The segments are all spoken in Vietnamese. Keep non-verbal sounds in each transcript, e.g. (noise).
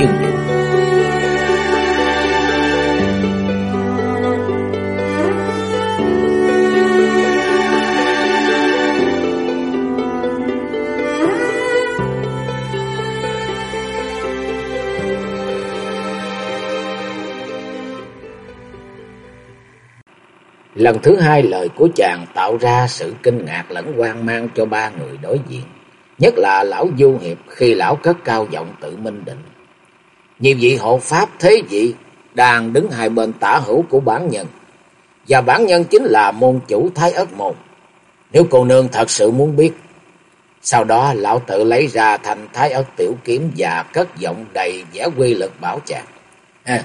chừng Lần thứ hai lời của chàng tạo ra sự kinh ngạc lẫn hoang mang cho ba người đối diện. Nhất là lão Du Hiệp khi lão cất cao giọng tự minh định. Nhiều vị hộ pháp thế vị đang đứng hai bên tả hữu của bản nhân. Và bản nhân chính là môn chủ Thái Ất Môn. Nếu cô nương thật sự muốn biết. Sau đó lão tự lấy ra thành Thái Ất Tiểu Kiếm và cất giọng đầy vẻ quy lực bảo chàng. À,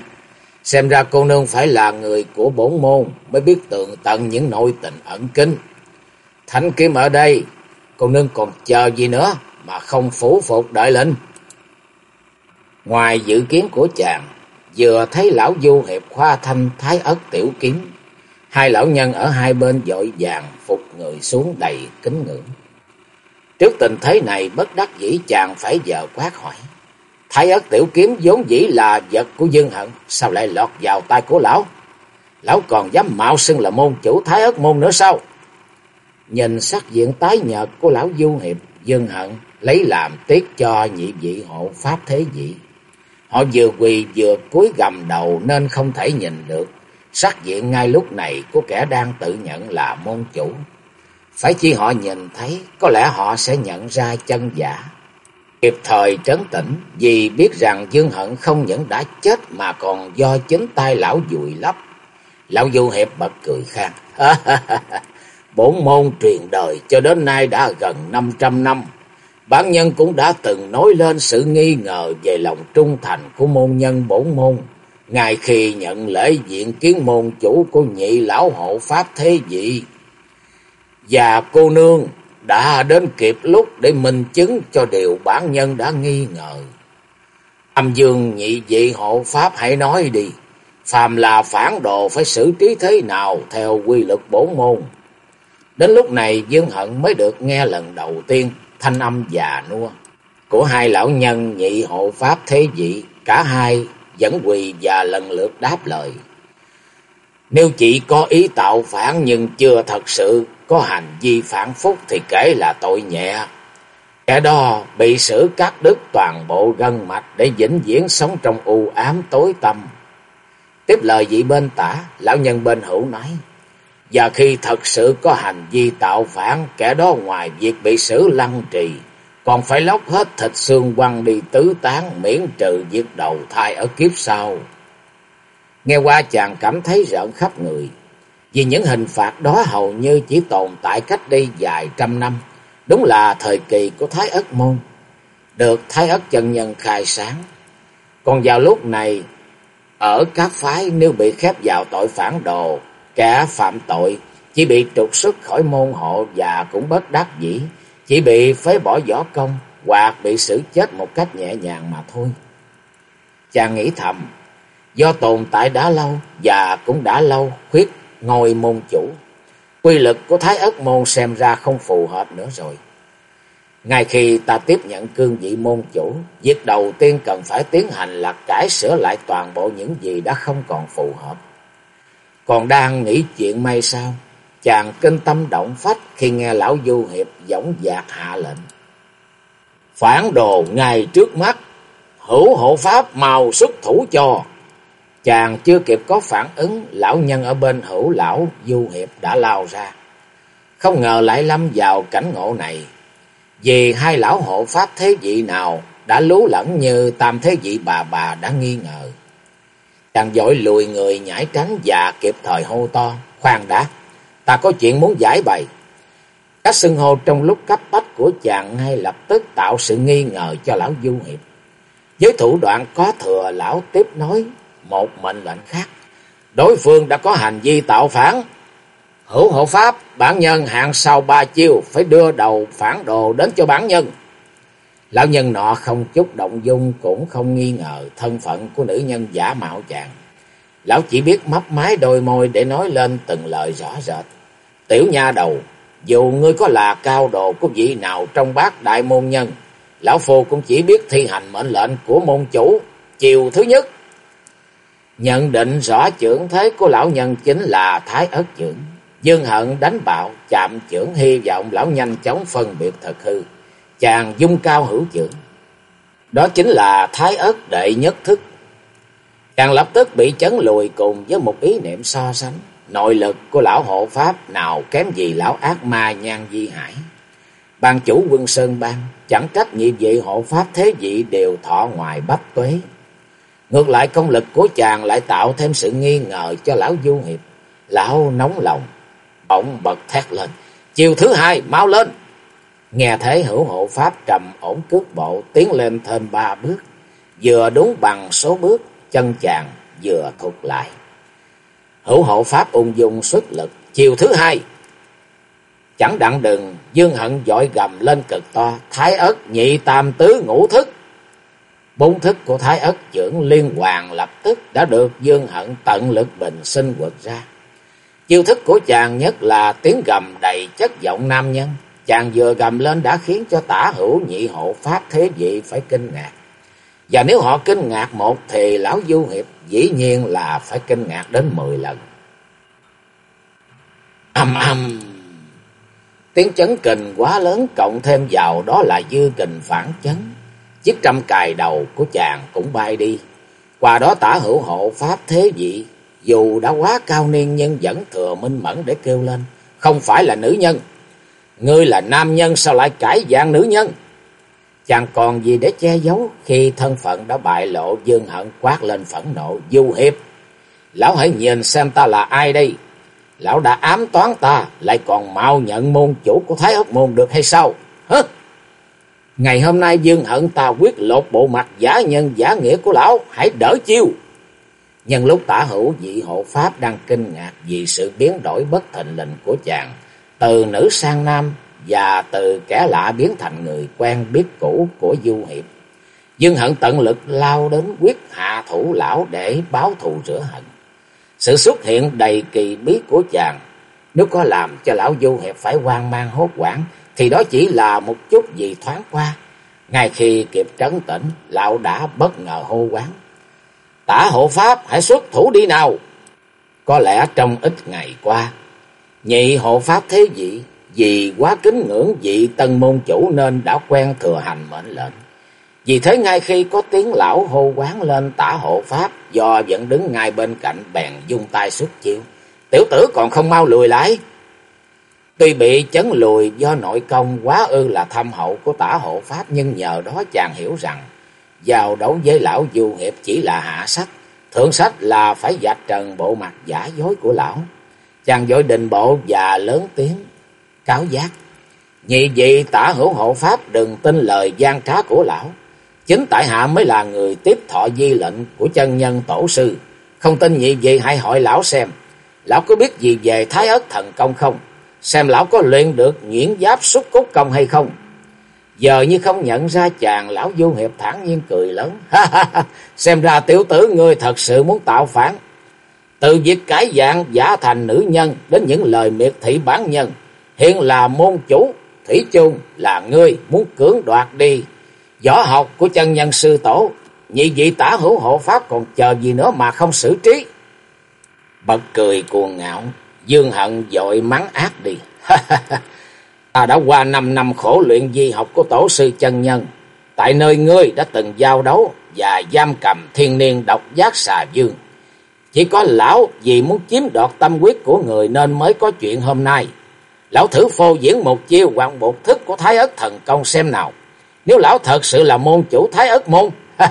Xem ra cô nương phải là người của bổn môn mới biết tường tận những nội tình ẩn kinh. Thánh kiếm ở đây, cô nương còn chờ gì nữa mà không phủ phục đợi lệnh. Ngoài dự kiến của chàng, vừa thấy lão du hiệp khoa thanh thái ất tiểu kiếm, hai lão nhân ở hai bên dội vàng phục người xuống đầy kính ngưỡng. Trước tình thế này bất đắc dĩ chàng phải giờ quát hỏi. Thái ất tiểu kiếm vốn dĩ là vật của Dương Hận, sao lại lọt vào tay của lão? Lão còn dám mạo xưng là môn chủ Thái ất môn nữa sao? Nhìn sắc diện tái nhợt của lão Du Hiệp, Dương Hận lấy làm tiếc cho nhị vị hộ pháp thế vị. Họ vừa quỳ vừa cúi gầm đầu nên không thể nhìn được sắc diện ngay lúc này của kẻ đang tự nhận là môn chủ. Phải chi họ nhìn thấy, có lẽ họ sẽ nhận ra chân giả kịp thời trấn tĩnh vì biết rằng Dương Hận không những đã chết mà còn do chính tay lão dùi lấp. Lão Du Hiệp bật cười khang. (laughs) bốn môn truyền đời cho đến nay đã gần 500 năm. Bản nhân cũng đã từng nói lên sự nghi ngờ về lòng trung thành của môn nhân bổn môn. Ngay khi nhận lễ diện kiến môn chủ của nhị lão hộ pháp thế vị. Và cô nương đã đến kịp lúc để minh chứng cho điều bản nhân đã nghi ngờ. Âm dương nhị vị hộ pháp hãy nói đi, phàm là phản đồ phải xử trí thế nào theo quy luật bổn môn. Đến lúc này Dương Hận mới được nghe lần đầu tiên thanh âm già nua của hai lão nhân nhị hộ pháp thế vị, cả hai vẫn quỳ và lần lượt đáp lời. Nếu chỉ có ý tạo phản nhưng chưa thật sự có hành vi phản phúc thì kể là tội nhẹ. Kẻ đó bị xử cắt đứt toàn bộ gân mạch để vĩnh viễn sống trong u ám tối tăm. Tiếp lời vị bên tả, lão nhân bên hữu nói, và khi thật sự có hành vi tạo phản, kẻ đó ngoài việc bị xử lăng trì, còn phải lóc hết thịt xương quăng đi tứ tán miễn trừ việc đầu thai ở kiếp sau. Nghe qua chàng cảm thấy rợn khắp người, vì những hình phạt đó hầu như chỉ tồn tại cách đây vài trăm năm, đúng là thời kỳ của Thái Ất Môn, được Thái Ất chân nhân khai sáng. Còn vào lúc này, ở các phái nếu bị khép vào tội phản đồ, kẻ phạm tội chỉ bị trục xuất khỏi môn hộ và cũng bất đắc dĩ, chỉ bị phế bỏ võ công hoặc bị xử chết một cách nhẹ nhàng mà thôi. Chàng nghĩ thầm, do tồn tại đã lâu và cũng đã lâu khuyết ngôi môn chủ. Quy lực của Thái Ất môn xem ra không phù hợp nữa rồi. Ngay khi ta tiếp nhận cương vị môn chủ, việc đầu tiên cần phải tiến hành là cải sửa lại toàn bộ những gì đã không còn phù hợp. Còn đang nghĩ chuyện may sao, chàng kinh tâm động phách khi nghe lão du hiệp dõng dạc hạ lệnh. Phản đồ ngay trước mắt, hữu hộ pháp màu xuất thủ cho. Chàng chưa kịp có phản ứng, lão nhân ở bên hữu lão du hiệp đã lao ra. Không ngờ lại lâm vào cảnh ngộ này. Vì hai lão hộ pháp thế vị nào đã lú lẫn như tam thế vị bà bà đã nghi ngờ. Chàng dội lùi người nhảy tránh và kịp thời hô to. Khoan đã, ta có chuyện muốn giải bày. Các xưng hô trong lúc cấp bách của chàng ngay lập tức tạo sự nghi ngờ cho lão du hiệp. Với thủ đoạn có thừa lão tiếp nói một mệnh lệnh khác. Đối phương đã có hành vi tạo phản. Hữu hộ pháp, bản nhân hạng sau ba chiêu phải đưa đầu phản đồ đến cho bản nhân. Lão nhân nọ không chút động dung cũng không nghi ngờ thân phận của nữ nhân giả mạo chàng. Lão chỉ biết mấp mái đôi môi để nói lên từng lời rõ rệt. Tiểu nha đầu, dù ngươi có là cao độ của vị nào trong bát đại môn nhân, lão phu cũng chỉ biết thi hành mệnh lệnh của môn chủ. Chiều thứ nhất, nhận định rõ trưởng thế của lão nhân chính là Thái Ất trưởng. Dương hận đánh bạo, chạm trưởng hy vọng lão nhanh chóng phân biệt thật hư. Chàng dung cao hữu trưởng. Đó chính là Thái ớt đệ nhất thức. Chàng lập tức bị chấn lùi cùng với một ý niệm so sánh. Nội lực của lão hộ pháp nào kém gì lão ác ma nhan di hải. Ban chủ quân Sơn Bang, chẳng trách nhị vị hộ pháp thế vị đều thọ ngoài bách tuế. Ngược lại công lực của chàng lại tạo thêm sự nghi ngờ cho lão du hiệp. Lão nóng lòng, bỗng bật thét lên. Chiều thứ hai, mau lên! Nghe thấy hữu hộ pháp trầm ổn cước bộ tiến lên thêm ba bước. Vừa đúng bằng số bước, chân chàng vừa thụt lại. Hữu hộ pháp ung dung xuất lực. Chiều thứ hai, chẳng đặng đừng, dương hận dội gầm lên cực to. Thái ất nhị tam tứ ngũ thức. Bốn thức của Thái ất trưởng liên hoàn lập tức đã được dương hận tận lực bình sinh quật ra. Chiêu thức của chàng nhất là tiếng gầm đầy chất giọng nam nhân. Chàng vừa gầm lên đã khiến cho tả hữu nhị hộ pháp thế vị phải kinh ngạc. Và nếu họ kinh ngạc một thì lão du hiệp dĩ nhiên là phải kinh ngạc đến mười lần. Âm âm. Tiếng chấn kình quá lớn cộng thêm vào đó là dư kình phản chấn. Chiếc trăm cài đầu của chàng cũng bay đi. Qua đó tả hữu hộ pháp thế vị, dù đã quá cao niên nhưng vẫn thừa minh mẫn để kêu lên. Không phải là nữ nhân. Ngươi là nam nhân sao lại cải dạng nữ nhân? Chẳng còn gì để che giấu khi thân phận đã bại lộ dương hận quát lên phẫn nộ du hiệp. Lão hãy nhìn xem ta là ai đây? Lão đã ám toán ta lại còn mau nhận môn chủ của Thái Hốc Môn được hay sao? Hứ! Ngày hôm nay dương hận ta quyết lột bộ mặt giả nhân giả nghĩa của lão, hãy đỡ chiêu. Nhân lúc tả hữu vị hộ pháp đang kinh ngạc vì sự biến đổi bất thình lình của chàng, từ nữ sang nam và từ kẻ lạ biến thành người quen biết cũ của Du Hiệp. Dương Hận tận lực lao đến quyết hạ thủ lão để báo thù rửa hận. Sự xuất hiện đầy kỳ bí của chàng, nếu có làm cho lão Du Hiệp phải hoang mang hốt hoảng, thì đó chỉ là một chút gì thoáng qua. Ngay khi kịp trấn tĩnh, lão đã bất ngờ hô quán. Tả hộ pháp, hãy xuất thủ đi nào! Có lẽ trong ít ngày qua, nhị hộ pháp thế vị vì quá kính ngưỡng vị tân môn chủ nên đã quen thừa hành mệnh lệnh. Vì thế ngay khi có tiếng lão hô quán lên tả hộ pháp, do vẫn đứng ngay bên cạnh bèn dung tay xuất chiêu. Tiểu tử còn không mau lùi lại. Tuy bị chấn lùi do nội công quá ư là thâm hậu của tả hộ pháp, nhưng nhờ đó chàng hiểu rằng, vào đấu với lão du hiệp chỉ là hạ sách, thượng sách là phải dạch trần bộ mặt giả dối của lão. Chàng dội định bộ và lớn tiếng cáo giác. Nhị vị tả hữu hộ pháp, đừng tin lời gian trá của lão. Chính tại hạ mới là người tiếp thọ di lệnh của chân nhân tổ sư. Không tin nhị vị hãy hỏi lão xem. Lão có biết gì về thái ớt thần công không? Xem lão có luyện được nhuyễn giáp xúc cốt công hay không? Giờ như không nhận ra chàng, lão du hiệp thẳng nhiên cười lớn. (laughs) xem ra tiểu tử ngươi thật sự muốn tạo phản. Từ việc cải dạng giả thành nữ nhân đến những lời miệt thị bản nhân hiện là môn chủ, Thủy chung là ngươi muốn cưỡng đoạt đi. Võ học của chân nhân sư tổ, nhị vị tả hữu hộ pháp còn chờ gì nữa mà không xử trí. Bật cười cuồng ngạo, dương hận dội mắng ác đi. (laughs) Ta đã qua năm năm khổ luyện di học của tổ sư chân nhân. Tại nơi ngươi đã từng giao đấu và giam cầm thiên niên độc giác xà dương. Chỉ có lão vì muốn chiếm đoạt tâm quyết của người nên mới có chuyện hôm nay. Lão thử phô diễn một chiêu hoặc một thức của Thái Ất thần công xem nào. Nếu lão thật sự là môn chủ Thái Ất môn, (laughs)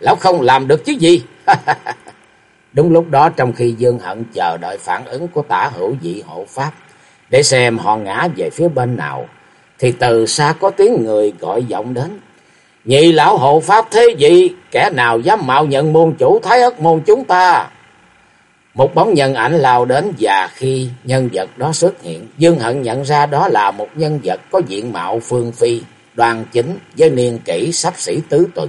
lão không làm được chứ gì. (laughs) Đúng lúc đó trong khi Dương Hận chờ đợi phản ứng của tả hữu dị hộ pháp, để xem họ ngã về phía bên nào, thì từ xa có tiếng người gọi vọng đến. Nhị lão hộ pháp thế gì, kẻ nào dám mạo nhận môn chủ thái ất môn chúng ta? Một bóng nhân ảnh lao đến và khi nhân vật đó xuất hiện, Dương Hận nhận ra đó là một nhân vật có diện mạo phương phi, đoàn chính với niên kỷ sắp xỉ tứ tuần.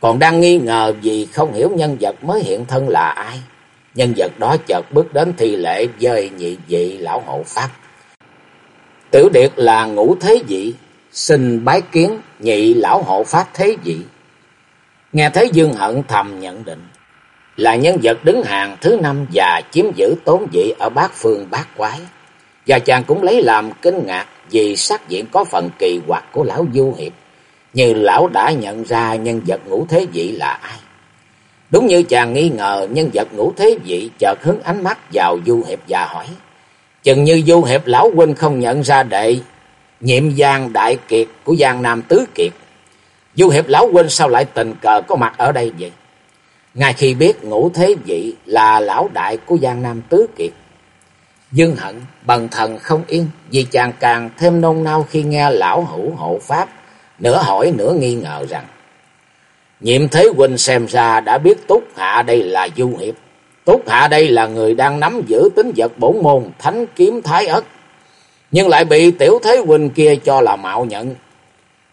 Còn đang nghi ngờ vì không hiểu nhân vật mới hiện thân là ai. Nhân vật đó chợt bước đến thi lễ dời nhị vị lão hộ pháp. Tiểu Điệt là ngũ thế vị, xin bái kiến nhị lão hộ pháp thế vị. Nghe thấy Dương Hận thầm nhận định, là nhân vật đứng hàng thứ năm và chiếm giữ tốn vị ở bát phương bát quái. Và chàng cũng lấy làm kinh ngạc vì sắc diện có phần kỳ quặc của lão Du Hiệp, như lão đã nhận ra nhân vật ngũ thế vị là ai. Đúng như chàng nghi ngờ nhân vật ngũ thế vị chợt hướng ánh mắt vào Du Hiệp và hỏi. Chừng như Du Hiệp lão huynh không nhận ra đệ nhiệm giang đại kiệt của giang nam tứ kiệt. Du Hiệp lão huynh sao lại tình cờ có mặt ở đây vậy? Ngay khi biết ngũ thế vị là lão đại của Giang Nam Tứ Kiệt. Dương hận, bần thần không yên, vì chàng càng thêm nôn nao khi nghe lão hữu hộ pháp nửa hỏi nửa nghi ngờ rằng, Nhiệm Thế Huynh xem ra đã biết Túc Hạ đây là du hiệp. Túc Hạ đây là người đang nắm giữ tính vật bổn môn thánh kiếm thái ất. Nhưng lại bị Tiểu Thế Huynh kia cho là mạo nhận.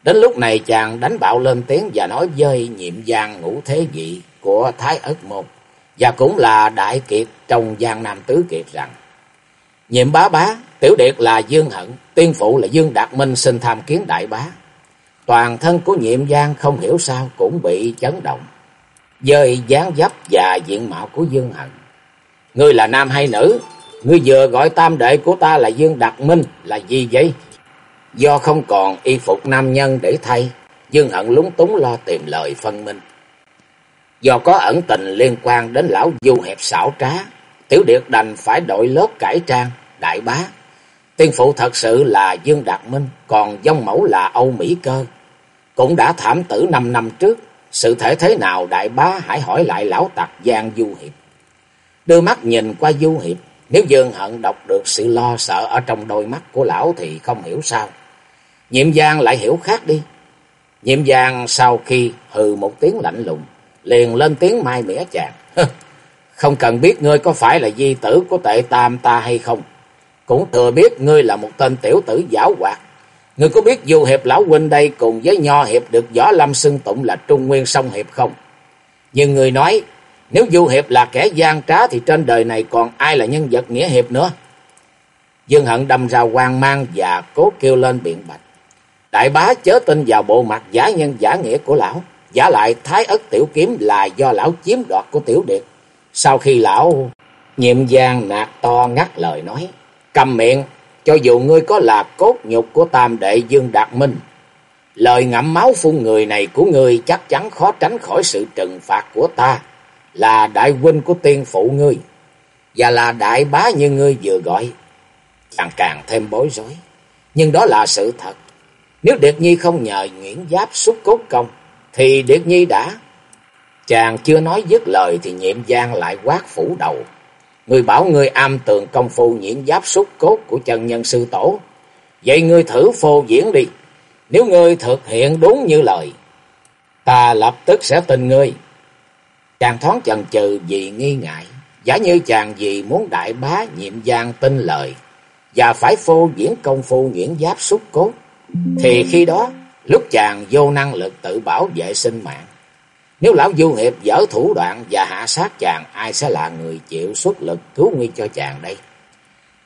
Đến lúc này chàng đánh bạo lên tiếng và nói với nhiệm giang ngũ thế vị của Thái Ất Môn và cũng là đại kiệt trong Giang Nam Tứ Kiệt rằng Nhiệm bá bá, tiểu điệt là Dương Hận, tiên phụ là Dương Đạt Minh xin tham kiến đại bá. Toàn thân của nhiệm giang không hiểu sao cũng bị chấn động. Dơi dáng dấp và diện mạo của Dương Hận. Ngươi là nam hay nữ? Ngươi vừa gọi tam đệ của ta là Dương Đạt Minh là gì vậy? Do không còn y phục nam nhân để thay, Dương Hận lúng túng lo tìm lời phân minh. Do có ẩn tình liên quan đến lão du hẹp xảo trá, Tiểu Điệt đành phải đổi lớp cải trang, đại bá. Tiên phụ thật sự là Dương Đạt Minh, còn dông mẫu là Âu Mỹ Cơ. Cũng đã thảm tử năm năm trước, sự thể thế nào đại bá hãy hỏi lại lão tặc Giang Du Hiệp. Đưa mắt nhìn qua Du Hiệp, nếu Dương Hận đọc được sự lo sợ ở trong đôi mắt của lão thì không hiểu sao. Nhiệm Giang lại hiểu khác đi. Nhiệm Giang sau khi hừ một tiếng lạnh lùng, liền lên tiếng mai mỉa chàng. Không cần biết ngươi có phải là di tử của tệ tam ta hay không. Cũng thừa biết ngươi là một tên tiểu tử giả hoạt. Ngươi có biết Du Hiệp Lão Huynh đây cùng với Nho Hiệp được Võ Lâm xưng tụng là Trung Nguyên song Hiệp không? Nhưng người nói, nếu Du Hiệp là kẻ gian trá thì trên đời này còn ai là nhân vật nghĩa hiệp nữa? Dương Hận đâm ra hoang mang và cố kêu lên biện bạch. Đại bá chớ tin vào bộ mặt giả nhân giả nghĩa của lão. Giả lại thái ất tiểu kiếm là do lão chiếm đoạt của tiểu điệt. Sau khi lão nhiệm giang nạt to ngắt lời nói. Cầm miệng, cho dù ngươi có là cốt nhục của tam đệ Dương Đạt Minh. Lời ngậm máu phun người này của ngươi chắc chắn khó tránh khỏi sự trừng phạt của ta. Là đại huynh của tiên phụ ngươi. Và là đại bá như ngươi vừa gọi. càng càng thêm bối rối. Nhưng đó là sự thật. Nếu Điệt Nhi không nhờ Nguyễn Giáp xuất cốt công thì Điệt Nhi đã. Chàng chưa nói dứt lời thì nhiệm giang lại quát phủ đầu. Người bảo người am tường công phu nhiễn giáp xúc cốt của chân nhân sư tổ. Vậy ngươi thử phô diễn đi. Nếu ngươi thực hiện đúng như lời, ta lập tức sẽ tin ngươi. Chàng thoáng chần chừ vì nghi ngại. Giả như chàng vì muốn đại bá nhiệm giang tin lời và phải phô diễn công phu nhuyễn giáp xúc cốt. Thì khi đó lúc chàng vô năng lực tự bảo vệ sinh mạng. Nếu lão du hiệp dở thủ đoạn và hạ sát chàng, ai sẽ là người chịu xuất lực cứu nguy cho chàng đây?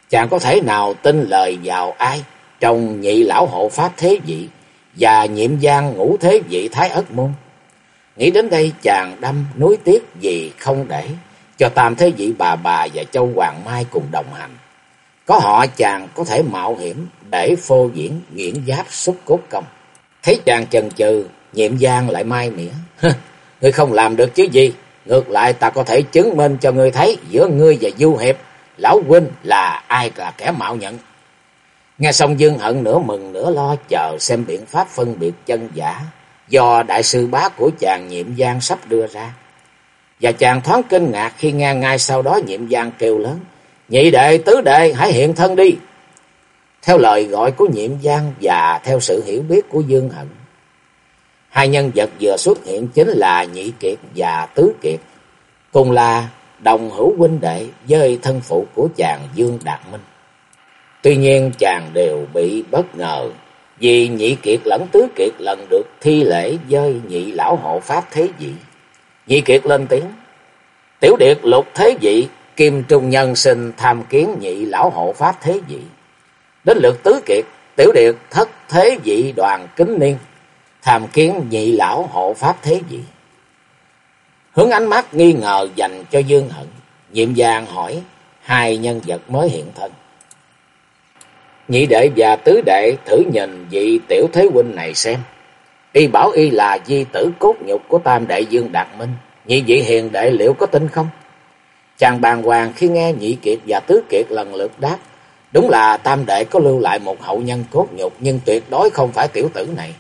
Chàng có thể nào tin lời vào ai trong nhị lão hộ pháp thế vị và nhiệm giang ngũ thế vị thái ất môn? Nghĩ đến đây chàng đâm nối tiếc vì không để cho tam thế vị bà bà và châu Hoàng Mai cùng đồng hành. Có họ chàng có thể mạo hiểm để phô diễn nghiễn giáp xuất cốt công. Thấy chàng chần chừ, nhiệm giang lại mai mỉa. ngươi không làm được chứ gì. Ngược lại ta có thể chứng minh cho ngươi thấy giữa ngươi và Du Hiệp, lão huynh là ai là kẻ mạo nhận. Nghe xong Dương Hận nửa mừng nửa lo chờ xem biện pháp phân biệt chân giả do đại sư bá của chàng nhiệm giang sắp đưa ra. Và chàng thoáng kinh ngạc khi nghe ngay sau đó nhiệm giang kêu lớn. Nhị đệ, tứ đệ, hãy hiện thân đi. Theo lời gọi của nhiệm giang và theo sự hiểu biết của Dương Hận, Hai nhân vật vừa xuất hiện chính là Nhị Kiệt và Tứ Kiệt, cùng là đồng hữu huynh đệ với thân phụ của chàng Dương Đạt Minh. Tuy nhiên chàng đều bị bất ngờ vì Nhị Kiệt lẫn Tứ Kiệt lần được thi lễ với nhị lão hộ pháp thế dị Nhị Kiệt lên tiếng, Tiểu Điệt lục thế dị Kim Trung Nhân xin tham kiến nhị lão hộ pháp thế dị Đến lượt Tứ Kiệt, Tiểu Điệt thất thế dị đoàn kính niên, tham kiến nhị lão hộ pháp thế dị Hướng ánh mắt nghi ngờ dành cho Dương Hận, nhiệm vàng hỏi hai nhân vật mới hiện thân. Nhị đệ và tứ đệ thử nhìn vị tiểu thế huynh này xem. Y bảo y là di tử cốt nhục của tam đệ Dương Đạt Minh. Nhị vị hiền đệ liệu có tin không? Chàng bàn hoàng khi nghe nhị kiệt và tứ kiệt lần lượt đáp. Đúng là tam đệ có lưu lại một hậu nhân cốt nhục, nhưng tuyệt đối không phải tiểu tử này.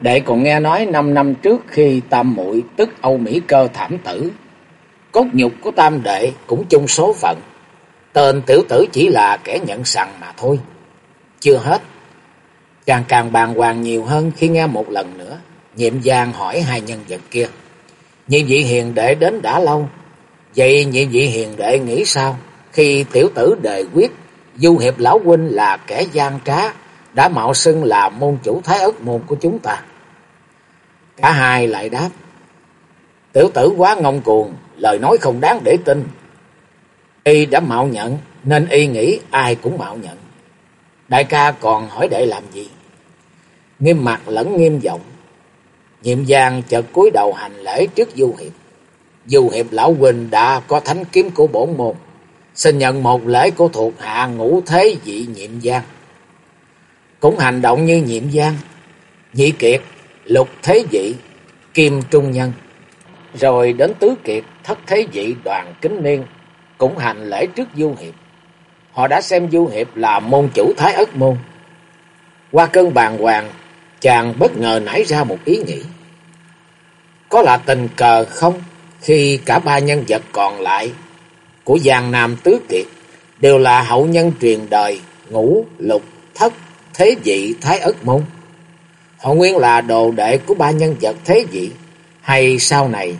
Đệ còn nghe nói năm năm trước khi tam muội tức Âu Mỹ cơ thảm tử. Cốt nhục của tam đệ cũng chung số phận. Tên tiểu tử chỉ là kẻ nhận sẵn mà thôi. Chưa hết. Càng càng bàn hoàng nhiều hơn khi nghe một lần nữa. Nhiệm giang hỏi hai nhân vật kia. Nhị vị hiền đệ đến đã lâu. Vậy nhị vị hiền đệ nghĩ sao? Khi tiểu tử đề quyết Du Hiệp Lão Huynh là kẻ gian trá. Đã mạo xưng là môn chủ thái ớt môn của chúng ta. Cả hai lại đáp. Tiểu tử quá ngông cuồng. Lời nói không đáng để tin. Y đã mạo nhận, nên y nghĩ ai cũng mạo nhận. Đại ca còn hỏi đệ làm gì? Nghiêm mặt lẫn nghiêm giọng. Nhiệm giang chợt cúi đầu hành lễ trước Du Hiệp. Du Hiệp Lão Huynh đã có thánh kiếm của bổn môn. Xin nhận một lễ của thuộc hạ ngũ thế vị nhiệm giang. Cũng hành động như nhiệm giang. Nhị kiệt, lục thế vị, kim trung nhân. Rồi đến tứ kiệt, thất thế vị đoàn kính niên cũng hành lễ trước Du Hiệp. Họ đã xem Du Hiệp là môn chủ Thái Ất Môn. Qua cơn bàn hoàng, chàng bất ngờ nảy ra một ý nghĩ. Có là tình cờ không khi cả ba nhân vật còn lại của Giang Nam Tứ Kiệt đều là hậu nhân truyền đời ngũ, lục, thất, thế vị Thái Ất Môn. Họ nguyên là đồ đệ của ba nhân vật thế vị hay sau này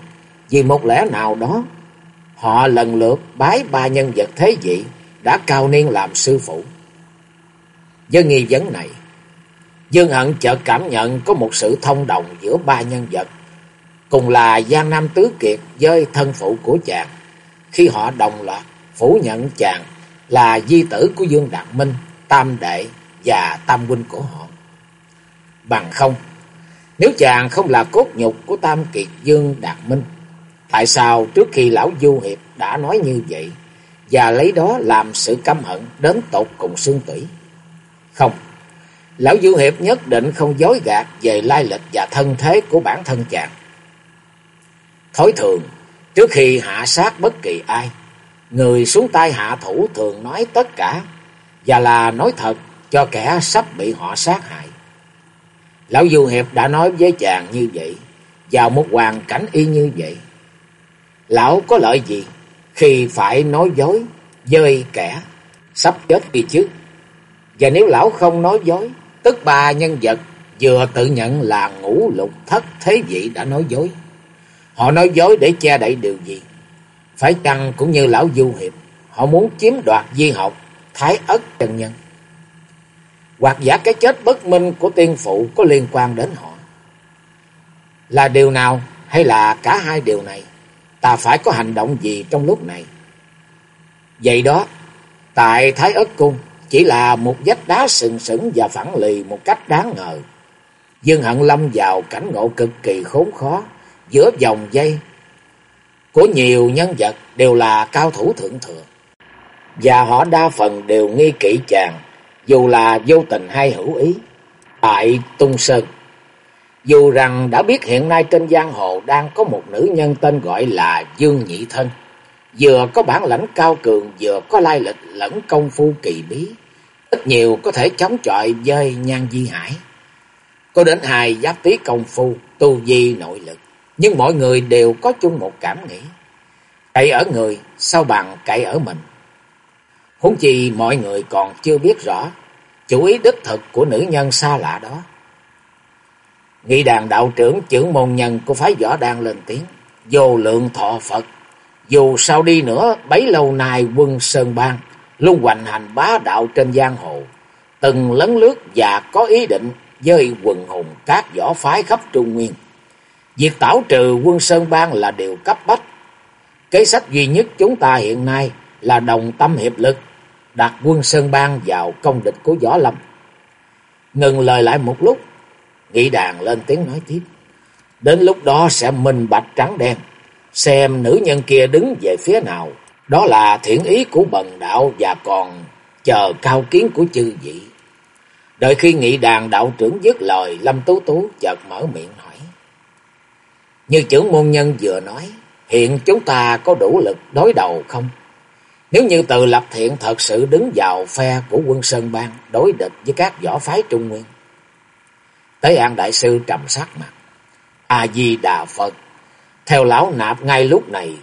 vì một lẽ nào đó Họ lần lượt bái ba nhân vật thế vị đã cao niên làm sư phụ. Do nghi vấn này, Dương Hận chợt cảm nhận có một sự thông đồng giữa ba nhân vật, cùng là Giang Nam Tứ Kiệt với thân phụ của chàng, khi họ đồng loạt phủ nhận chàng là di tử của Dương Đạt Minh, Tam Đệ và Tam Huynh của họ. Bằng không, nếu chàng không là cốt nhục của Tam Kiệt Dương Đạt Minh, Tại sao trước khi lão Du Hiệp đã nói như vậy và lấy đó làm sự căm hận đến tột cùng xương tủy? Không, lão Du Hiệp nhất định không dối gạt về lai lịch và thân thế của bản thân chàng. Thói thường, trước khi hạ sát bất kỳ ai, người xuống tay hạ thủ thường nói tất cả và là nói thật cho kẻ sắp bị họ sát hại. Lão Du Hiệp đã nói với chàng như vậy, vào một hoàn cảnh y như vậy. Lão có lợi gì khi phải nói dối dơi kẻ sắp chết đi chứ? Và nếu lão không nói dối, tức ba nhân vật vừa tự nhận là ngũ lục thất thế vị đã nói dối. Họ nói dối để che đậy điều gì? Phải chăng cũng như lão du hiệp, họ muốn chiếm đoạt di học, thái ất chân nhân. Hoặc giả cái chết bất minh của tiên phụ có liên quan đến họ. Là điều nào hay là cả hai điều này? ta phải có hành động gì trong lúc này. Vậy đó, tại Thái Ất Cung chỉ là một vách đá sừng sững và phẳng lì một cách đáng ngờ. Dương Hận lâm vào cảnh ngộ cực kỳ khốn khó giữa dòng dây của nhiều nhân vật đều là cao thủ thượng thừa. Và họ đa phần đều nghi kỹ chàng, dù là vô tình hay hữu ý. Tại Tung Sơn, dù rằng đã biết hiện nay trên giang hồ đang có một nữ nhân tên gọi là Dương Nhị Thân. Vừa có bản lãnh cao cường, vừa có lai lịch lẫn công phu kỳ bí. Ít nhiều có thể chống chọi với nhan di hải. Có đến hai giáp tí công phu, tu di nội lực. Nhưng mọi người đều có chung một cảm nghĩ. Cậy ở người, sao bằng cậy ở mình. Huống chi mọi người còn chưa biết rõ chủ ý đích thực của nữ nhân xa lạ đó. Nghị đàn đạo trưởng trưởng môn nhân của phái võ đang lên tiếng. Vô lượng thọ Phật. Dù sao đi nữa, bấy lâu nay quân Sơn Bang luôn hoành hành bá đạo trên giang hồ. Từng lấn lướt và có ý định dơi quần hùng các võ phái khắp Trung Nguyên. Việc tảo trừ quân Sơn Bang là điều cấp bách. Kế sách duy nhất chúng ta hiện nay là đồng tâm hiệp lực, đặt quân Sơn Bang vào công địch của Võ Lâm. Ngừng lời lại một lúc, Nghị đàn lên tiếng nói tiếp. Đến lúc đó sẽ minh bạch trắng đen, xem nữ nhân kia đứng về phía nào. Đó là thiện ý của bần đạo và còn chờ cao kiến của chư vị. Đợi khi nghị đàn đạo trưởng dứt lời, Lâm Tú Tú chợt mở miệng. Như trưởng môn nhân vừa nói, hiện chúng ta có đủ lực đối đầu không? Nếu như từ lập thiện thật sự đứng vào phe của quân Sơn Bang đối địch với các võ phái Trung Nguyên. Tế An Đại Sư trầm sắc mặt. A-di-đà Phật. Theo lão nạp ngay lúc này,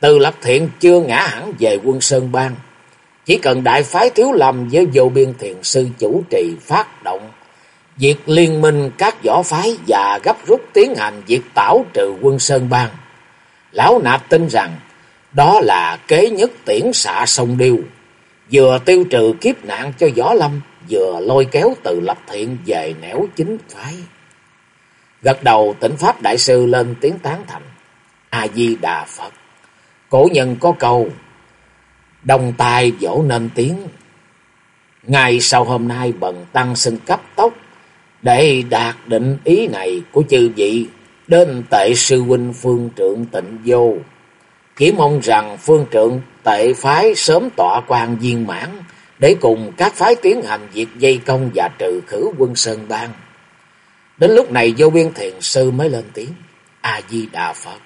từ lập thiện chưa ngã hẳn về quân Sơn Bang. Chỉ cần đại phái thiếu lầm với vô biên thiền sư chủ trì phát động. Việc liên minh các võ phái và gấp rút tiến hành việc tảo trừ quân Sơn Bang. Lão nạp tin rằng đó là kế nhất tiễn xạ sông điêu, vừa tiêu trừ kiếp nạn cho Võ Lâm, vừa lôi kéo từ lập thiện về nẻo chính phái. Gật đầu tỉnh Pháp Đại Sư lên tiếng tán thành. A-di-đà Phật. Cổ nhân có câu, đồng tài vỗ nên tiếng. Ngày sau hôm nay bần tăng xin cấp tốc, để đạt định ý này của chư vị, đến tệ sư huynh phương trượng tịnh vô. Chỉ mong rằng phương trượng tệ phái sớm tọa quan viên mãn để cùng các phái tiến hành việc dây công và trừ khử quân Sơn Bang. Đến lúc này vô biên thiền sư mới lên tiếng. A-di-đà Phật.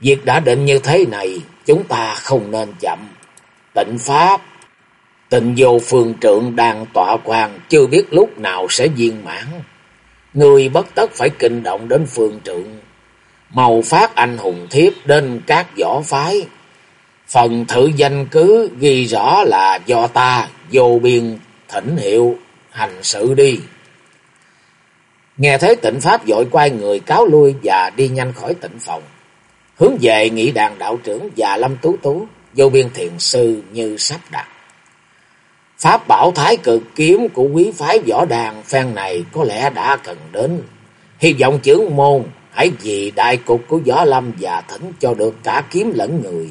Việc đã định như thế này, chúng ta không nên chậm. Tịnh Pháp, tịnh vô phương trượng đang tọa quan, chưa biết lúc nào sẽ viên mãn. Người bất tất phải kinh động đến phương trượng màu phát anh hùng thiếp đến các võ phái. Phần thử danh cứ ghi rõ là do ta vô biên thỉnh hiệu hành sự đi. Nghe thấy tịnh Pháp dội quay người cáo lui và đi nhanh khỏi tịnh phòng. Hướng về nghị đàn đạo trưởng và Lâm Tú Tú, vô biên thiền sư như sắp đặt. Pháp bảo thái cực kiếm của quý phái võ đàn phen này có lẽ đã cần đến. Hy vọng trưởng môn hãy vì đại cục của Võ Lâm và thỉnh cho được cả kiếm lẫn người.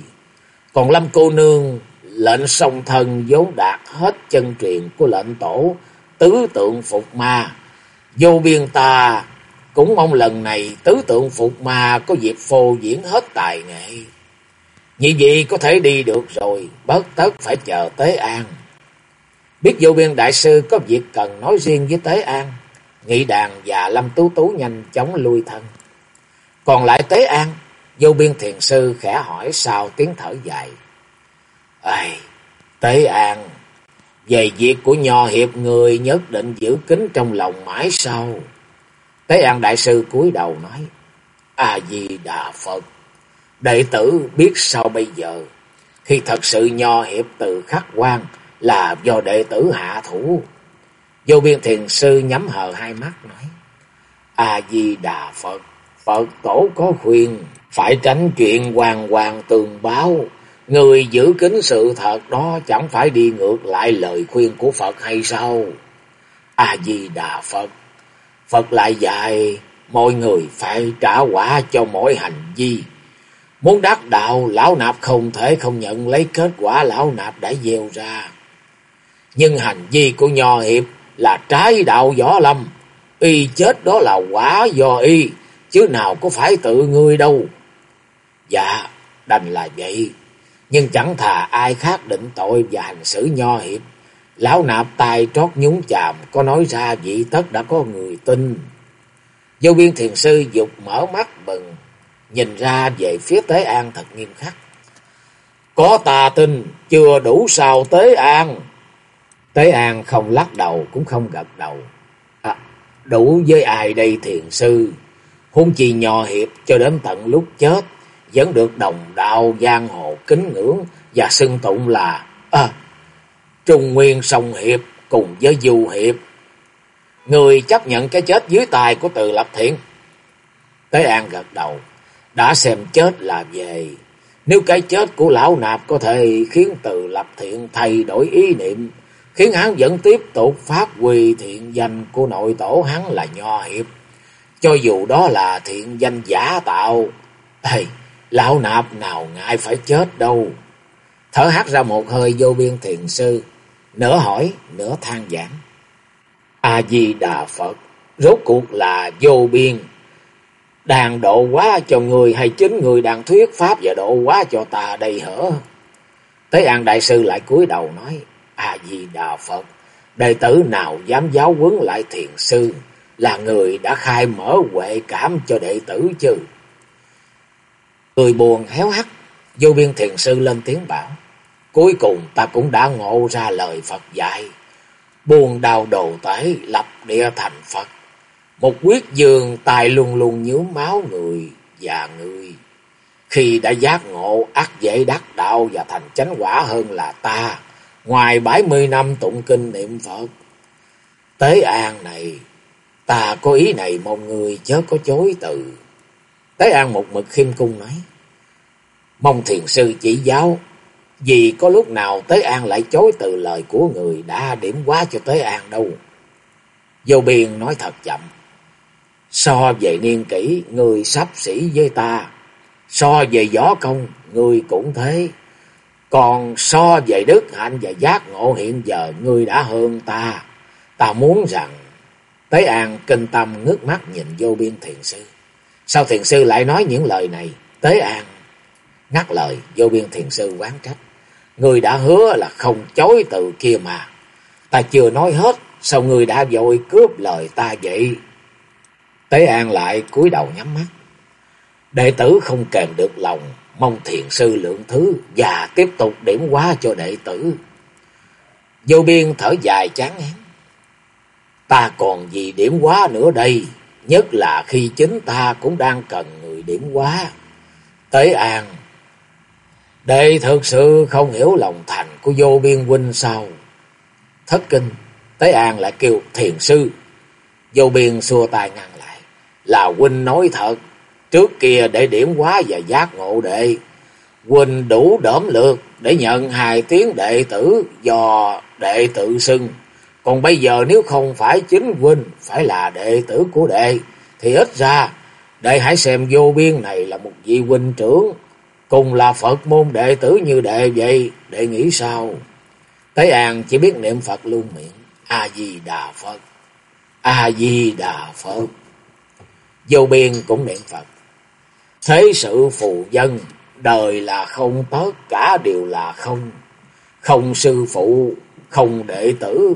Còn Lâm cô nương, lệnh song thần vốn đạt hết chân truyền của lệnh tổ, tứ tượng phục ma. Vô biên ta cũng mong lần này tứ tượng phục ma có dịp phô diễn hết tài nghệ. Như vậy có thể đi được rồi, bất tất phải chờ tới An. Biết vô biên đại sư có việc cần nói riêng với Tế An, Nghị đàn và Lâm Tú Tú nhanh chóng lui thân. Còn lại Tế An, vô biên thiền sư khẽ hỏi sau tiếng thở dài. Ây, Tế An, về việc của nho hiệp người nhất định giữ kín trong lòng mãi sau. Tế An Đại sư cúi đầu nói, A-di-đà Phật, đệ tử biết sao bây giờ, khi thật sự nho hiệp từ khắc quan là do đệ tử hạ thủ. Vô biên thiền sư nhắm hờ hai mắt nói, A-di-đà Phật, Phật tổ có khuyên, phải tránh chuyện hoàng hoàng tường báo. Người giữ kính sự thật đó chẳng phải đi ngược lại lời khuyên của Phật hay sao? A-di-đà Phật, Phật lại dạy mọi người phải trả quả cho mỗi hành vi. Muốn đắc đạo, lão nạp không thể không nhận lấy kết quả lão nạp đã gieo ra. Nhưng hành vi của nho hiệp là trái đạo võ lâm. Y chết đó là quả do y chứ nào có phải tự ngươi đâu. Dạ, đành là vậy, nhưng chẳng thà ai khác định tội và hành xử nho hiệp. Lão nạp tay trót nhúng chàm, có nói ra vị tất đã có người tin. Vô biên thiền sư dục mở mắt bừng, nhìn ra về phía Tế An thật nghiêm khắc. Có tà tin, chưa đủ sao Tế An. Tế An không lắc đầu, cũng không gật đầu. À, đủ với ai đây thiền sư? Huống chi nhò hiệp cho đến tận lúc chết, vẫn được đồng đạo giang hồ kính ngưỡng và xưng tụng là à, Trung Nguyên Sông Hiệp cùng với Du Hiệp. Người chấp nhận cái chết dưới tài của từ lập thiện. Tế An gật đầu. Đã xem chết là về. Nếu cái chết của lão nạp có thể khiến từ lập thiện thay đổi ý niệm. Khiến hắn vẫn tiếp tục phát huy thiện danh của nội tổ hắn là nho hiệp. Cho dù đó là thiện danh giả tạo. Ê, lão nạp nào ngại phải chết đâu. Thở hát ra một hơi vô biên thiền sư. Nửa hỏi, nửa than giảng. A-di-đà Phật, rốt cuộc là vô biên. Đàn độ quá cho người hay chính người đang thuyết pháp và độ quá cho ta đầy hở? Tế An Đại Sư lại cúi đầu nói, A-di-đà Phật, đệ tử nào dám giáo huấn lại thiền sư, là người đã khai mở huệ cảm cho đệ tử chứ. Người buồn héo hắt, vô biên thiền sư lên tiếng bảo, cuối cùng ta cũng đã ngộ ra lời Phật dạy buồn đào đồ tái lập địa thành Phật. Một quyết dương tài luôn luôn nhớ máu người và người. Khi đã giác ngộ ác dễ đắc đạo và thành chánh quả hơn là ta. Ngoài bảy mươi năm tụng kinh niệm Phật. Tế an này, ta có ý này mong người chớ có chối từ. Tế an một mực khiêm cung nói. Mong thiền sư chỉ giáo vì có lúc nào Tế An lại chối từ lời của người đã điểm quá cho Tế An đâu. Vô biên nói thật chậm. So về niên kỷ, người sắp xỉ với ta. So về võ công, người cũng thế. Còn so về đức hạnh và giác ngộ hiện giờ, ngươi đã hơn ta. Ta muốn rằng, Tế An kinh tâm ngước mắt nhìn vô biên thiền sư. Sao thiền sư lại nói những lời này? Tế An ngắt lời, vô biên thiền sư quán trách. Người đã hứa là không chối từ kia mà. Ta chưa nói hết, sao người đã vội cướp lời ta vậy? Tế An lại cúi đầu nhắm mắt. Đệ tử không kèm được lòng, mong thiền sư lượng thứ và tiếp tục điểm hóa cho đệ tử. Vô biên thở dài chán ngán. Ta còn gì điểm hóa nữa đây, nhất là khi chính ta cũng đang cần người điểm hóa. Tế An Đệ thực sự không hiểu lòng thành của vô biên huynh sao. Thất kinh, Tế An lại kêu thiền sư. Vô biên xua tay ngăn lại. Là huynh nói thật, trước kia để điểm quá và giác ngộ đệ. Huynh đủ đỡm lược để nhận hai tiếng đệ tử do đệ tự xưng. Còn bây giờ nếu không phải chính huynh, phải là đệ tử của đệ, thì ít ra đệ hãy xem vô biên này là một vị huynh trưởng Cùng là Phật môn đệ tử như đệ vậy, đệ nghĩ sao? Tế An chỉ biết niệm Phật luôn miệng. A-di-đà Phật. A-di-đà Phật. Vô biên cũng niệm Phật. Thế sự phù dân, đời là không tất cả đều là không. Không sư phụ, không đệ tử,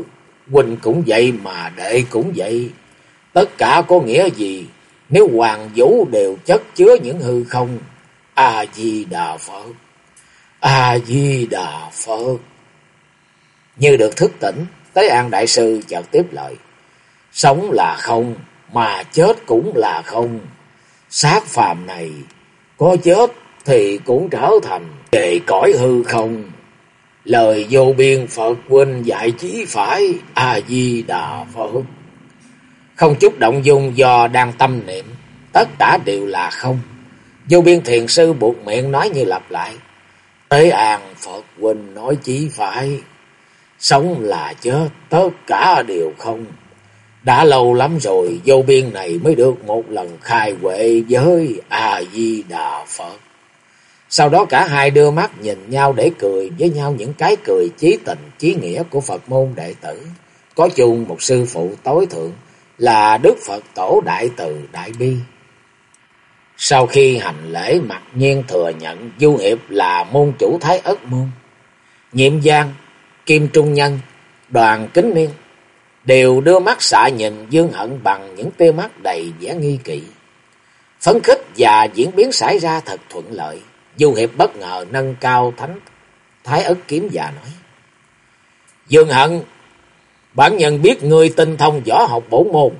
huynh cũng vậy mà đệ cũng vậy. Tất cả có nghĩa gì? Nếu hoàng vũ đều chất chứa những hư không, A-di-đà Phật. A-di-đà Phật. Như được thức tỉnh, Tế An Đại Sư chợt tiếp lời. Sống là không, mà chết cũng là không. Sát phàm này, có chết thì cũng trở thành về cõi hư không. Lời vô biên Phật huynh dạy chí phải, A-di-đà Phật. Không chút động dung do đang tâm niệm, tất cả đều là không. Vô biên thiền sư buộc miệng nói như lặp lại. Tế an Phật huynh nói chí phải. Sống là chết, tất cả đều không. Đã lâu lắm rồi, vô biên này mới được một lần khai huệ với A-di-đà Phật. Sau đó cả hai đưa mắt nhìn nhau để cười với nhau những cái cười chí tình, chí nghĩa của Phật môn đệ tử. Có chung một sư phụ tối thượng là Đức Phật Tổ Đại Từ Đại Bi. Sau khi hành lễ mặc nhiên thừa nhận Du Hiệp là môn chủ Thái Ất Môn. Nhiệm Giang, Kim Trung Nhân, Đoàn Kính Niên đều đưa mắt xạ nhìn Dương Hận bằng những tia mắt đầy vẻ nghi kỵ. Phấn khích và diễn biến xảy ra thật thuận lợi. Du Hiệp bất ngờ nâng cao thánh Thái Ất Kiếm và nói. Dương Hận, bản nhân biết ngươi tinh thông võ học bổ môn.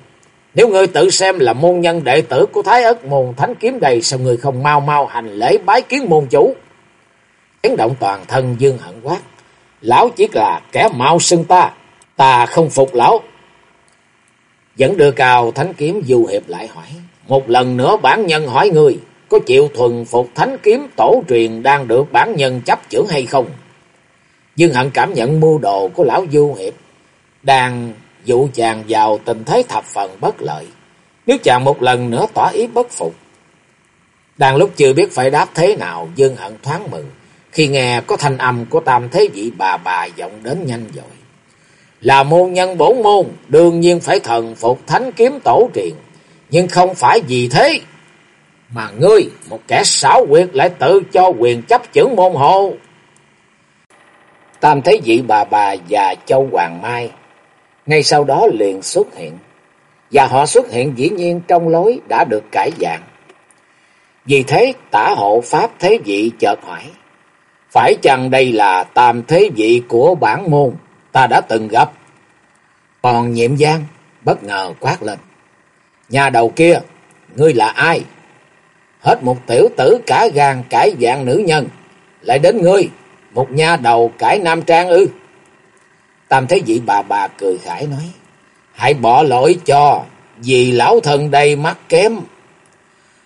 Nếu ngươi tự xem là môn nhân đệ tử của Thái Ất môn thánh kiếm đầy, sao ngươi không mau mau hành lễ bái kiến môn chủ? Chấn động toàn thân Dương Hận quát. Lão chỉ là kẻ mau xưng ta, ta không phục lão. Vẫn đưa cao thánh kiếm du hiệp lại hỏi. Một lần nữa bản nhân hỏi người, có chịu thuần phục thánh kiếm tổ truyền đang được bản nhân chấp chưởng hay không? Dương Hận cảm nhận mưu đồ của lão du hiệp, đang dụ chàng vào tình thế thập phần bất lợi. Nếu chàng một lần nữa tỏ ý bất phục. Đang lúc chưa biết phải đáp thế nào, Dương Hận thoáng mừng, khi nghe có thanh âm của tam thế vị bà bà vọng đến nhanh dội. Là môn nhân bổn môn, đương nhiên phải thần phục thánh kiếm tổ truyền, nhưng không phải vì thế. Mà ngươi, một kẻ xảo quyệt lại tự cho quyền chấp chưởng môn hộ. Tam thế vị bà bà và Châu Hoàng Mai, ngay sau đó liền xuất hiện. Và họ xuất hiện dĩ nhiên trong lối đã được cải dạng. Vì thế tả hộ Pháp thế vị chợt hỏi. Phải chăng đây là tam thế vị của bản môn ta đã từng gặp? Còn nhiệm giang bất ngờ quát lên. Nhà đầu kia, ngươi là ai? Hết một tiểu tử cả gan cải dạng nữ nhân, lại đến ngươi, một nhà đầu cải nam trang ư. Tam thấy vị bà bà cười khải nói, hãy bỏ lỗi cho, vì lão thân đây mắt kém.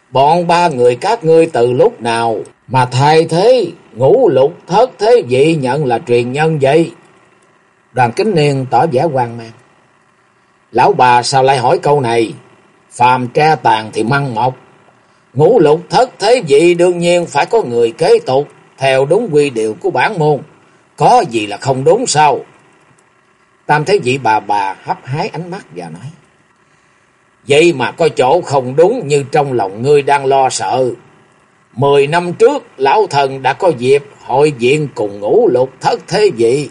Bọn ba người các ngươi từ lúc nào mà thay thế ngũ lục thất thế vị nhận là truyền nhân vậy? Đoàn kính niên tỏ vẻ hoang mang. Lão bà sao lại hỏi câu này? Phàm tra tàn thì măng mọc. Ngũ lục thất thế vị đương nhiên phải có người kế tục theo đúng quy điều của bản môn. Có gì là không đúng sao? Tam thế vị bà bà hấp hái ánh mắt và nói. Vậy mà có chỗ không đúng như trong lòng ngươi đang lo sợ. Mười năm trước, lão thần đã có dịp hội diện cùng ngũ lục thất thế vị.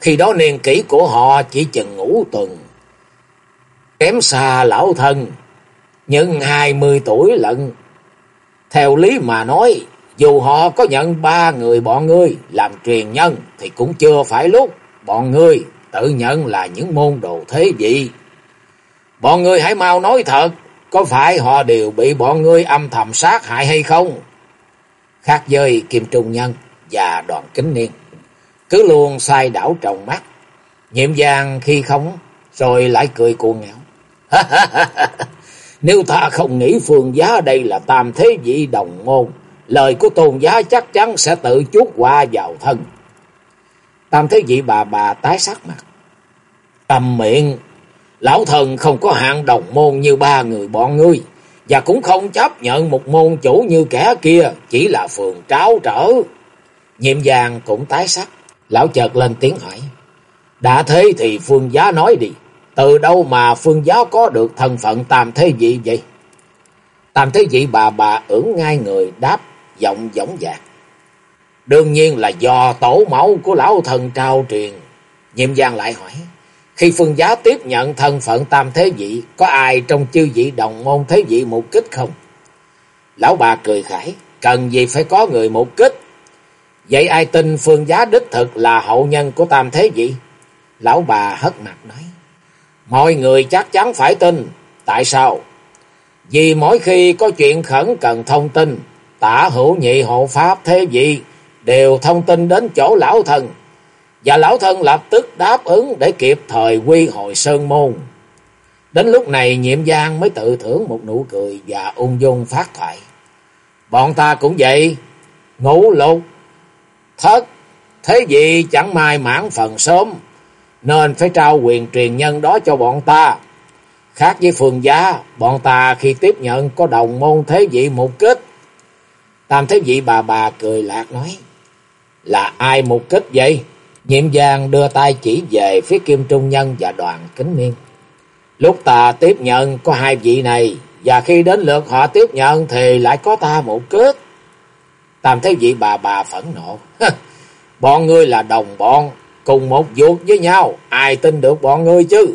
Khi đó niên kỷ của họ chỉ chừng ngũ tuần. Kém xa lão thân nhưng hai mươi tuổi lận. Theo lý mà nói, dù họ có nhận ba người bọn ngươi làm truyền nhân thì cũng chưa phải lúc bọn ngươi tự nhận là những môn đồ thế vị. Bọn ngươi hãy mau nói thật, có phải họ đều bị bọn ngươi âm thầm sát hại hay không? Khác với Kim Trung Nhân và đoàn kính niên, cứ luôn sai đảo trồng mắt, nhiệm giang khi không, rồi lại cười cuồng ngạo. (laughs) Nếu ta không nghĩ phương giá đây là tam thế vị đồng môn, lời của tôn giá chắc chắn sẽ tự chuốt qua vào thân. Tam thế vị bà bà tái sắc mặt. tầm miệng, lão thần không có hạng đồng môn như ba người bọn ngươi, và cũng không chấp nhận một môn chủ như kẻ kia, chỉ là phường tráo trở. Nhiệm vàng cũng tái sắc, lão chợt lên tiếng hỏi. Đã thế thì phương giá nói đi, từ đâu mà phương giá có được thân phận tam thế vị vậy? Tam thế vị bà bà ưỡng ngay người đáp giọng giống dạc. Đương nhiên là do tổ mẫu của lão thần trao truyền. Nhiệm giang lại hỏi. Khi phương giá tiếp nhận thân phận tam thế vị, có ai trong chư vị đồng môn thế vị một kích không? Lão bà cười khải, cần gì phải có người một kích? Vậy ai tin phương giá đích thực là hậu nhân của tam thế gì Lão bà hất mặt nói. Mọi người chắc chắn phải tin. Tại sao? Vì mỗi khi có chuyện khẩn cần thông tin, tả hữu nhị hộ pháp thế gì đều thông tin đến chỗ lão thần. Và lão thân lập tức đáp ứng để kịp thời quy hồi sơn môn. Đến lúc này nhiệm giang mới tự thưởng một nụ cười và ung dung phát thoại. Bọn ta cũng vậy, ngủ lục, thất, thế gì chẳng may mãn phần sớm, nên phải trao quyền truyền nhân đó cho bọn ta. Khác với phường giá, bọn ta khi tiếp nhận có đồng môn thế vị một kích. Tam thế vị bà bà cười lạc nói, là ai một kích vậy? Nhiệm giang đưa tay chỉ về phía Kim Trung Nhân và đoàn kính niên. Lúc ta tiếp nhận có hai vị này, và khi đến lượt họ tiếp nhận thì lại có ta một kết. Tam thấy vị bà bà phẫn nộ. bọn ngươi là đồng bọn, cùng một vuốt với nhau, ai tin được bọn ngươi chứ?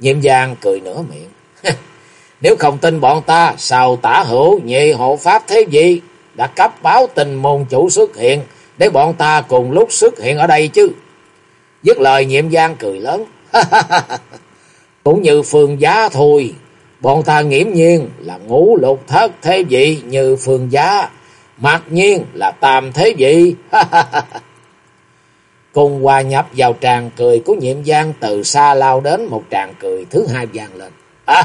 Nhiệm giang cười nửa miệng. Nếu không tin bọn ta, sao tả hữu nhị hộ pháp thế gì? Đã cấp báo tình môn chủ xuất hiện, để bọn ta cùng lúc xuất hiện ở đây chứ. Dứt lời nhiệm giang cười lớn. Cũng như phương giá thôi, bọn ta nghiễm nhiên là ngũ lục thất thế vị như phương giá, mặc nhiên là tam thế vị. (laughs) cùng hòa nhập vào tràng cười của nhiệm giang từ xa lao đến một tràng cười thứ hai vang lên. (laughs)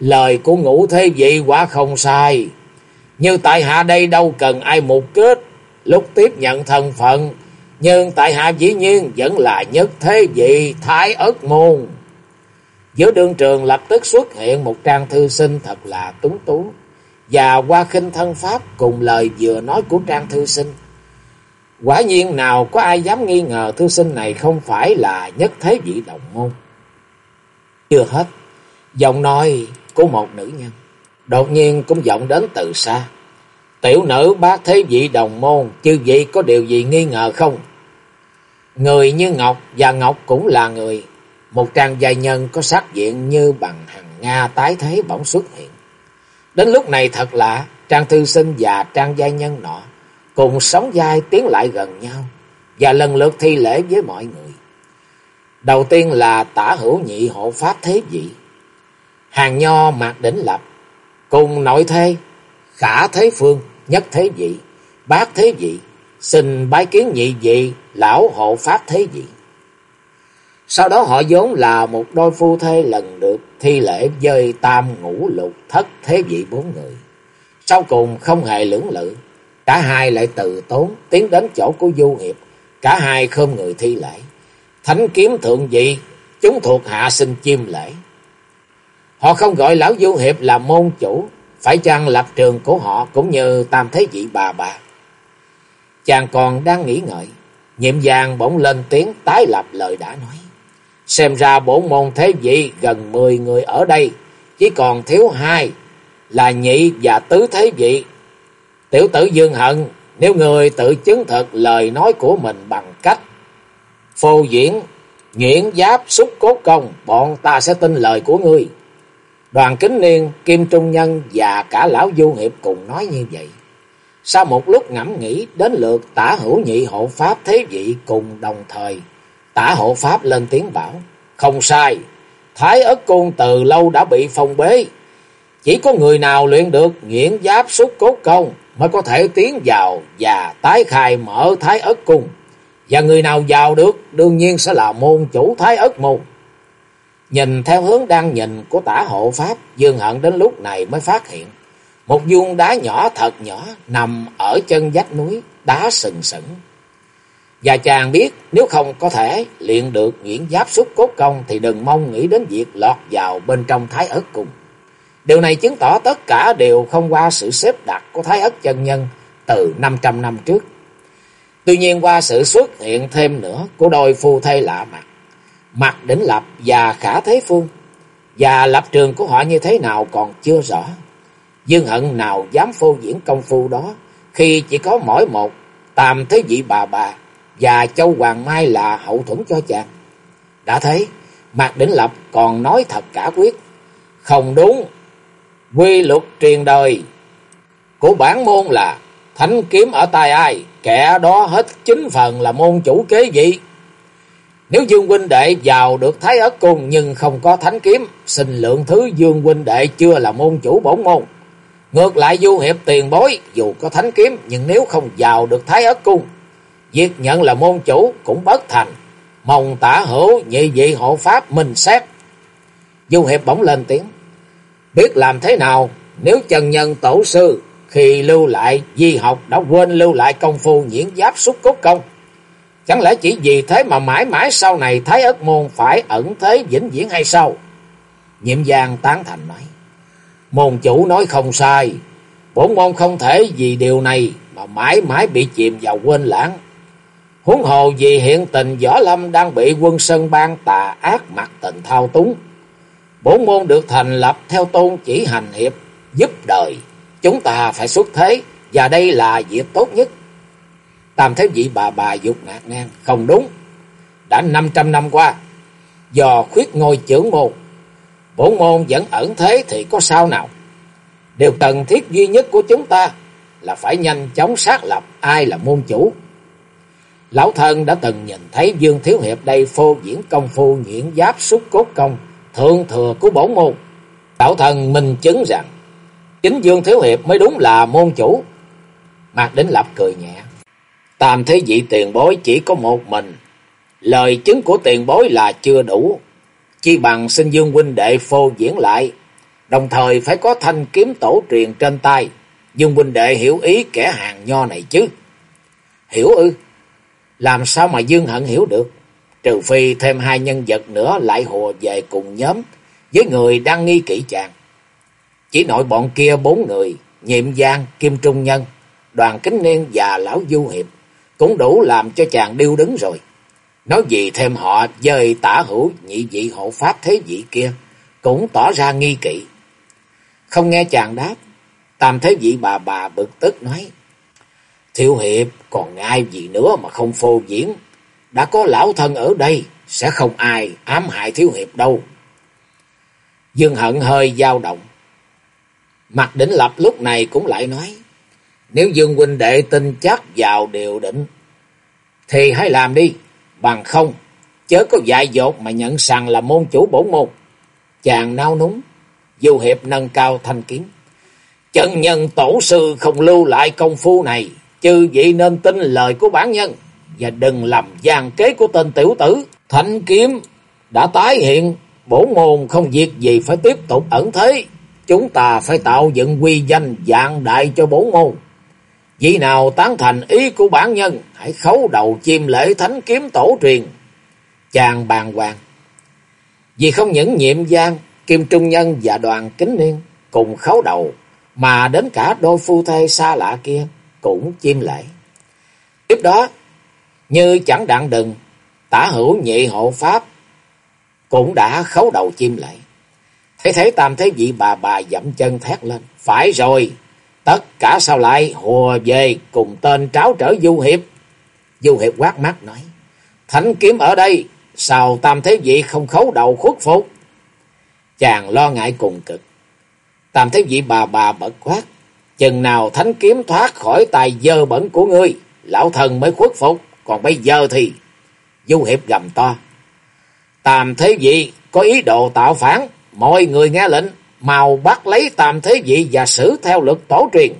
Lời của ngũ thế vị quả không sai. Như tại hạ đây đâu cần ai mục kết. Lúc tiếp nhận thân phận. Nhưng tại hạ dĩ nhiên vẫn là nhất thế vị thái ất môn. Giữa đường trường lập tức xuất hiện một trang thư sinh thật là túng tú. Và qua khinh thân pháp cùng lời vừa nói của trang thư sinh. Quả nhiên nào có ai dám nghi ngờ thư sinh này không phải là nhất thế vị đồng môn. Chưa hết, giọng nói của một nữ nhân, đột nhiên cũng vọng đến từ xa. Tiểu nữ bác thế vị đồng môn, chư vị có điều gì nghi ngờ không? Người như Ngọc và Ngọc cũng là người. Một trang giai nhân có sắc diện như bằng hàng Nga tái thế bỗng xuất hiện. Đến lúc này thật lạ, trang thư sinh và trang giai nhân nọ cùng sống dai tiến lại gần nhau và lần lượt thi lễ với mọi người. Đầu tiên là tả hữu nhị hộ pháp thế vị, hàng nho mạc đỉnh lập, cùng nội thê, khả thế phương, nhất thế vị, bác thế vị, xin bái kiến nhị vị, lão hộ pháp thế vị. Sau đó họ vốn là một đôi phu thê lần được thi lễ dơi tam ngũ lục thất thế vị bốn người. Sau cùng không hề lưỡng lự, Cả hai lại từ tốn tiến đến chỗ của Du Hiệp. Cả hai khom người thi lễ. Thánh kiếm thượng vị, chúng thuộc hạ sinh chim lễ. Họ không gọi lão Du Hiệp là môn chủ, phải chăng lập trường của họ cũng như tam thế vị bà bà. Chàng còn đang nghĩ ngợi, nhiệm vàng bỗng lên tiếng tái lập lời đã nói. Xem ra bổ môn thế vị gần mười người ở đây, chỉ còn thiếu hai là nhị và tứ thế vị Tiểu tử Dương Hận, nếu người tự chứng thực lời nói của mình bằng cách phô diễn, nghiễn giáp, xúc cốt công, bọn ta sẽ tin lời của ngươi. Đoàn Kính Niên, Kim Trung Nhân và cả Lão Du Hiệp cùng nói như vậy. Sau một lúc ngẫm nghĩ, đến lượt tả hữu nhị hộ pháp thế vị cùng đồng thời. Tả hộ pháp lên tiếng bảo, không sai, Thái ất cung từ lâu đã bị phong bế. Chỉ có người nào luyện được nghiễn giáp xúc cốt công mới có thể tiến vào và tái khai mở Thái Ất Cung. Và người nào vào được đương nhiên sẽ là môn chủ Thái Ất Môn. Nhìn theo hướng đang nhìn của tả hộ Pháp, Dương Hận đến lúc này mới phát hiện. Một vuông đá nhỏ thật nhỏ nằm ở chân vách núi, đá sừng sững. Và chàng biết nếu không có thể luyện được nguyễn giáp xúc cốt công thì đừng mong nghĩ đến việc lọt vào bên trong Thái Ất Cung. Điều này chứng tỏ tất cả đều không qua sự xếp đặt của Thái Ất chân Nhân từ 500 năm trước. Tuy nhiên qua sự xuất hiện thêm nữa của đôi phu thê lạ mặt, Mặt Đỉnh Lập và Khả Thế Phương, và lập trường của họ như thế nào còn chưa rõ. Dương Hận nào dám phô diễn công phu đó khi chỉ có mỗi một tam thế vị bà bà và Châu Hoàng Mai là hậu thuẫn cho chàng. Đã thấy, Mạc Đỉnh Lập còn nói thật cả quyết. Không đúng, Quy luật truyền đời của bản môn là thánh kiếm ở tay ai, kẻ đó hết chính phần là môn chủ kế vị. Nếu Dương huynh đệ vào được Thái Ất Cung nhưng không có thánh kiếm, xin lượng thứ Dương huynh đệ chưa là môn chủ bổn môn. Ngược lại Du Hiệp tiền bối, dù có thánh kiếm nhưng nếu không vào được Thái Ất Cung, việc nhận là môn chủ cũng bất thành. Mong tả hữu nhị vị hộ pháp mình xét. Du Hiệp bỗng lên tiếng. Biết làm thế nào nếu chân nhân tổ sư khi lưu lại di học đã quên lưu lại công phu nhiễn giáp xúc cốt công. Chẳng lẽ chỉ vì thế mà mãi mãi sau này Thái Ất Môn phải ẩn thế vĩnh viễn hay sao? Nhiệm giang tán thành nói. Môn chủ nói không sai. Bổn môn không thể vì điều này mà mãi mãi bị chìm vào quên lãng. Huống hồ vì hiện tình Võ Lâm đang bị quân sân ban tà ác mặt tình thao túng. bốn môn được thành lập theo tôn chỉ hành hiệp, giúp đời. Chúng ta phải xuất thế, và đây là việc tốt nhất. Tam thế vị bà bà dục nạt ngang, không đúng. Đã 500 năm qua, do khuyết ngôi trưởng môn, bốn môn vẫn ẩn thế thì có sao nào. Điều cần thiết duy nhất của chúng ta là phải nhanh chóng xác lập ai là môn chủ. Lão thân đã từng nhìn thấy Dương Thiếu Hiệp đây phô diễn công phu nhuyễn giáp xúc cốt công thượng thừa của bổ môn. lão thần minh chứng rằng, chính Dương Thiếu Hiệp mới đúng là môn chủ. Mạc Đính Lập cười nhẹ. Tam thế vị tiền bối chỉ có một mình. Lời chứng của tiền bối là chưa đủ. Chi bằng xin Dương huynh đệ phô diễn lại. Đồng thời phải có thanh kiếm tổ truyền trên tay. Dương huynh đệ hiểu ý kẻ hàng nho này chứ. Hiểu ư? Làm sao mà Dương hận hiểu được? Trừ phi thêm hai nhân vật nữa lại hùa về cùng nhóm với người đang nghi kỹ chàng. Chỉ nội bọn kia bốn người, nhiệm giang, kim trung nhân, đoàn kính niên và lão du hiệp cũng đủ làm cho chàng điêu đứng rồi. Nói gì thêm họ dời tả hữu nhị vị hộ pháp thế vị kia, cũng tỏ ra nghi kỵ. Không nghe chàng đáp, tam thế vị bà bà bực tức nói, thiếu hiệp còn ai gì nữa mà không phô diễn, đã có lão thân ở đây, sẽ không ai ám hại thiếu hiệp đâu. Dương hận hơi dao động. Mặt đỉnh lập lúc này cũng lại nói, nếu Dương huynh đệ tin chắc vào điều định, thì hãy làm đi, bằng không, chớ có dại dột mà nhận rằng là môn chủ bổn môn. Chàng nao núng, du hiệp nâng cao thanh kiếm. Chân nhân tổ sư không lưu lại công phu này, chư vị nên tin lời của bản nhân, và đừng làm gian kế của tên tiểu tử. Thanh kiếm đã tái hiện, bổ môn không việc gì phải tiếp tục ẩn thế. Chúng ta phải tạo dựng quy danh dạng đại cho bổ môn. Vị nào tán thành ý của bản nhân, hãy khấu đầu chim lễ thánh kiếm tổ truyền. Chàng bàn hoàng. Vì không những nhiệm gian, Kim Trung Nhân và đoàn kính niên cùng khấu đầu, mà đến cả đôi phu thê xa lạ kia cũng chim lễ. Tiếp đó, như chẳng đạn đừng, tả hữu nhị hộ pháp cũng đã khấu đầu chim lễ. Thấy thế tam thế vị bà bà dậm chân thét lên. Phải rồi, tất cả sao lại hùa về cùng tên tráo trở du hiệp. Du hiệp quát mắt nói. Thánh kiếm ở đây, sao tam thế vị không khấu đầu khuất phục? Chàng lo ngại cùng cực. Tam thế vị bà bà bật quát. Chừng nào thánh kiếm thoát khỏi tài dơ bẩn của ngươi, lão thần mới khuất phục. Còn bây giờ thì... Du hiệp gầm to. Tam thế vị có ý đồ tạo phản, mọi người nghe lệnh, mau bắt lấy tam thế vị và xử theo luật tổ truyền.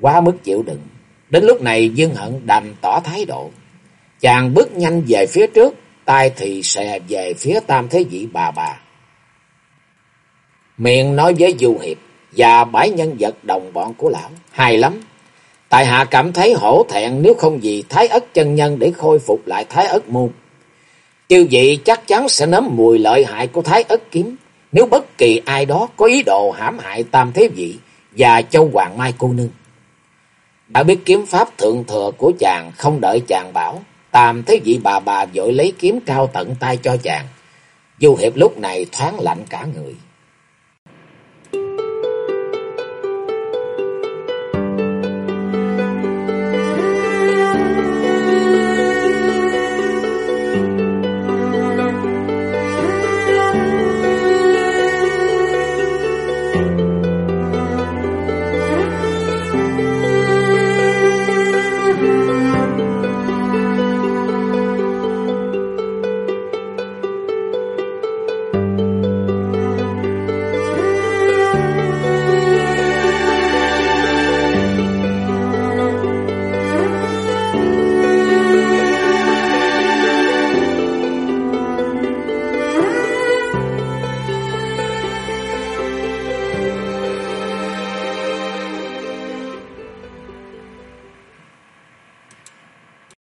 Quá mức chịu đựng, đến lúc này Dương Hận đành tỏ thái độ. Chàng bước nhanh về phía trước, tay thì xè về phía tam thế vị bà bà. Miệng nói với Du Hiệp và bãi nhân vật đồng bọn của lão, hay lắm. Tại hạ cảm thấy hổ thẹn nếu không vì thái ất chân nhân để khôi phục lại thái ất môn. Chư vị chắc chắn sẽ nếm mùi lợi hại của thái ất kiếm. Nếu bất kỳ ai đó có ý đồ hãm hại tam thế vị và châu hoàng mai cô nương. Đã biết kiếm pháp thượng thừa của chàng không đợi chàng bảo. Tam thế vị bà bà vội lấy kiếm cao tận tay cho chàng. Du hiệp lúc này thoáng lạnh cả người.